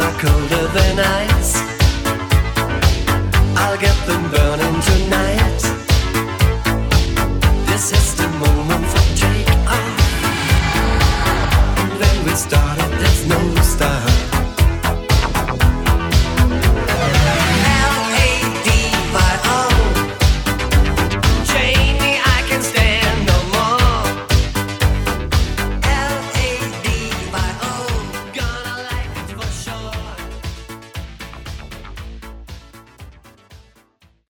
Are colder than ice. I'll get them burning tonight. This is the moment for take off. And then we started, there's no start.